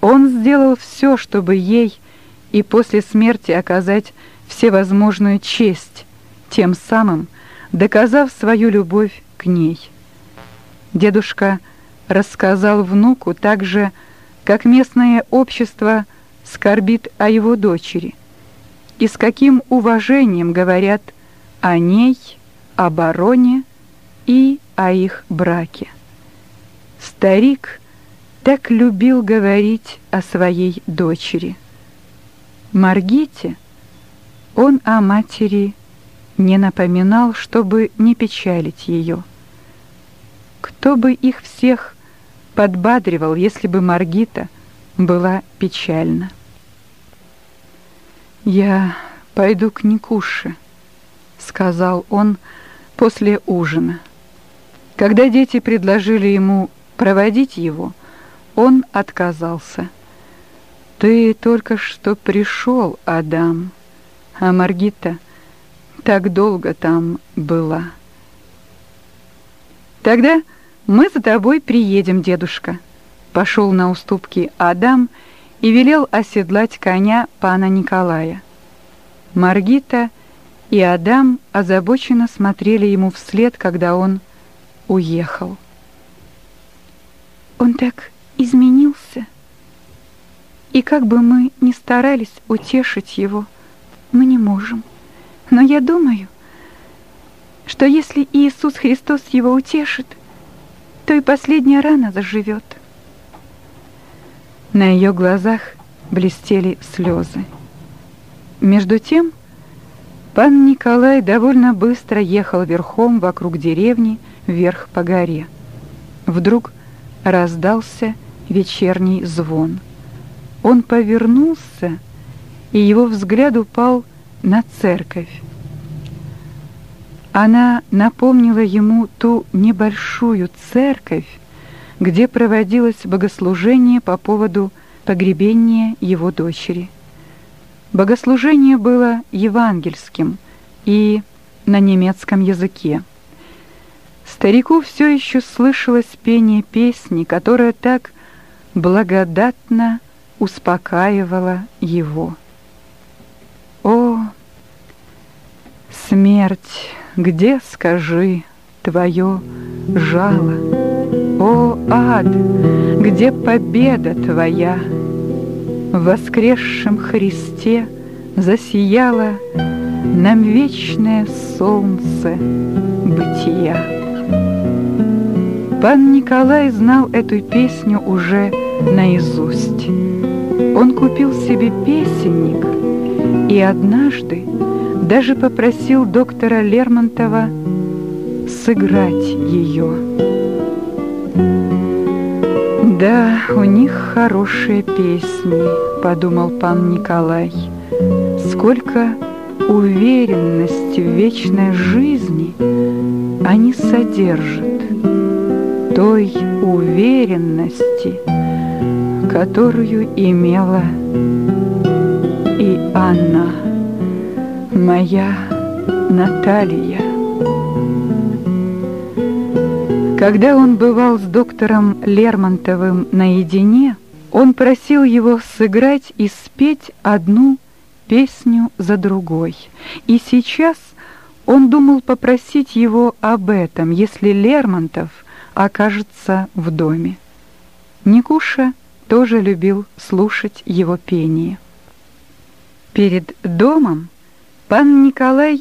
Он сделал все, чтобы ей и после смерти оказать всевозможную честь, тем самым доказав свою любовь к ней. Дедушка рассказал внуку также, как местное общество скорбит о его дочери и с каким уважением говорят о ней, о бароне и о их браке. Старик так любил говорить о своей дочери. Маргите он о матери не напоминал, чтобы не печалить ее. Кто бы их всех подбадривал, если бы Маргита была печальна? «Я пойду к Никуше», — сказал он после ужина. Когда дети предложили ему проводить его, он отказался. «Ты только что пришел, Адам, а Маргита так долго там была». «Тогда мы за тобой приедем, дедушка», — пошел на уступки Адам и велел оседлать коня пана Николая. Маргита и Адам озабоченно смотрели ему вслед, когда он уехал. Он так изменился. И как бы мы ни старались утешить его, мы не можем. Но я думаю, что если Иисус Христос его утешит, то и последняя рана заживет. На ее глазах блестели слезы. Между тем, пан Николай довольно быстро ехал верхом вокруг деревни вверх по горе. Вдруг раздался вечерний звон. Он повернулся, и его взгляд упал на церковь. Она напомнила ему ту небольшую церковь, где проводилось богослужение по поводу погребения его дочери. Богослужение было евангельским и на немецком языке. Старику все еще слышалось пение песни, которая так благодатно успокаивала его. О, смерть, где, скажи, твое жало? О, ад, где победа твоя? В воскресшем Христе засияло нам вечное солнце бытия. Пан Николай знал эту песню уже наизусть. Он купил себе песенник и однажды даже попросил доктора Лермонтова сыграть ее. «Да, у них хорошие песни», — подумал пан Николай. «Сколько уверенности в вечной жизни они содержат» той уверенности, которую имела и она, моя Наталья. Когда он бывал с доктором Лермонтовым наедине, он просил его сыграть и спеть одну песню за другой. И сейчас он думал попросить его об этом, если Лермонтов – окажется в доме. Никуша тоже любил слушать его пение. Перед домом пан Николай